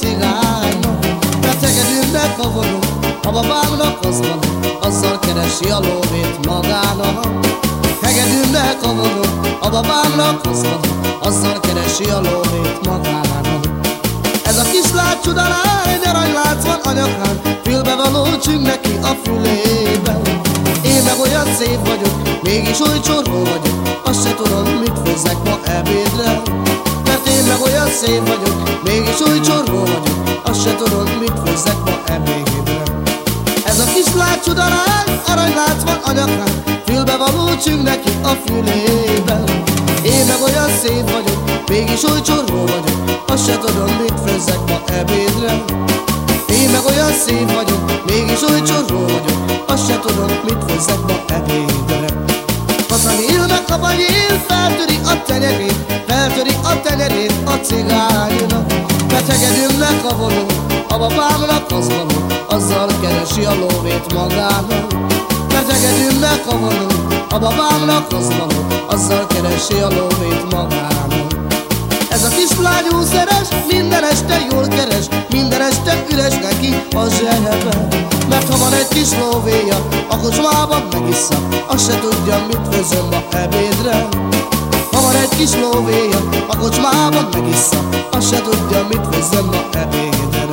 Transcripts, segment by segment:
cigányom. Mert tegedülnek a vonom, a babámnak az van Azzal keresi a lóvét magának Hegedülnek a vonom, a babámnak az van Azzal keresi a lóvét magának Ez a kislány csodalány, de rajlác van a nyakán Fülbe való csüng neki a fülében. Én meg olyan szép vagyok, mégis oly csorró vagyok Azt se tudom, mit főznek ma ebédre. Meg olyan szép vagyok, mégis oly csorgó vagyok. Azt se tudom, mit főzzek ma ebédre Ez a kislány csodalány, aranylác van a nyakán Fülbe csüng neki a fülében. Én meg olyan szép vagyok, mégis oly csorgó vagyok. Azt se tudom, mit főzzek ma ebédre. Én meg olyan szép vagyok, mégis oly csorró vagyok. Azt se tudom, mit főzzek ma ebédre. Hazanél meg a banyél, feltöri a tenyerét Feltöri a tenyerét a cigánynak Betegedőmnek a vonó, a babámnak az való Azzal keresi a lóvét magának Betegedőmnek a vonó, a babámnak az való Azzal keresi a lóvét magának ez a kislány szeres, minden este jól keres Minden este üres neki a zsebe Mert ha van egy kis lóvéja, a kocsmában megissza Azt se tudja, mit főzöm ma ebédre egy kis lóvéja, a kocsmában megissza Azt se tudja, mit főzöm ma ebédre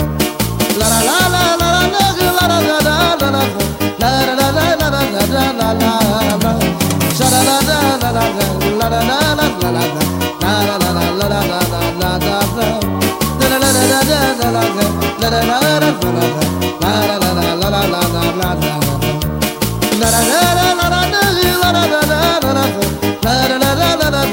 La la la la la la la la la la la la la la la la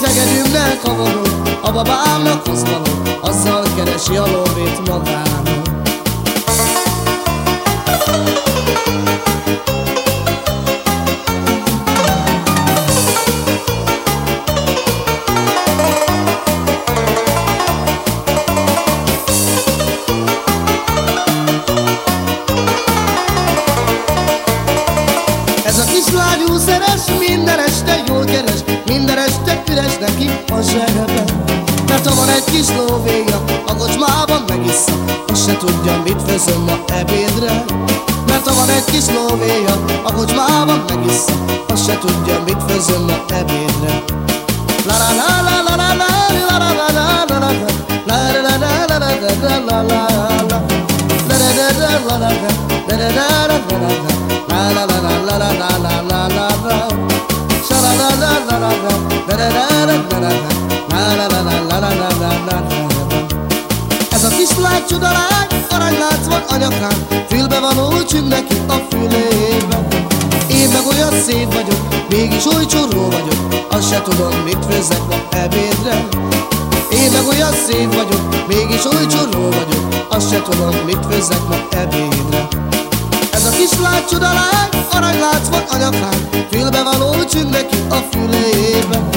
Zegedünknek a vonó, a babámnak hozmaló Azzal keresi a lovét magának a. Mert ha van egy kis lóvéja, a kocsmában megissza, azt se tudja, mit főzöm ma ebédre. Mert ha van egy kis lóvéja, a kocsmában megissza, azt se tudja, mit főzöm ma ebédre. La la la la la la la la la la la la la la nyakán Fülbe van csüng neki a fülében. Én meg olyan szép vagyok, mégis oly csorró vagyok Azt se tudom, mit főzzek ma ebédre. Én meg olyan szép vagyok, mégis oly csorró vagyok Azt se tudom, mit főzzek ma ebédre. Ez a kislány csodalány, aranylác van a nyakán Fülbe való csüng neki a fülében.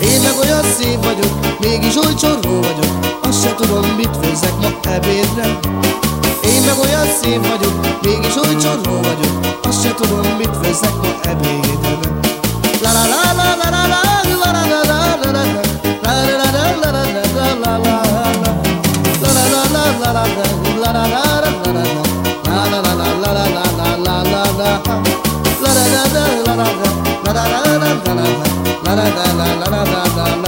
Én meg olyan szép vagyok, mégis oly csorgó vagyok Azt se tudom, mit főzzek ma ebédre olyan szép vagyok, mégis oly csorgó vagyok Azt se tudom, mit főzzek ma ebédre la la la la la la la la la la la la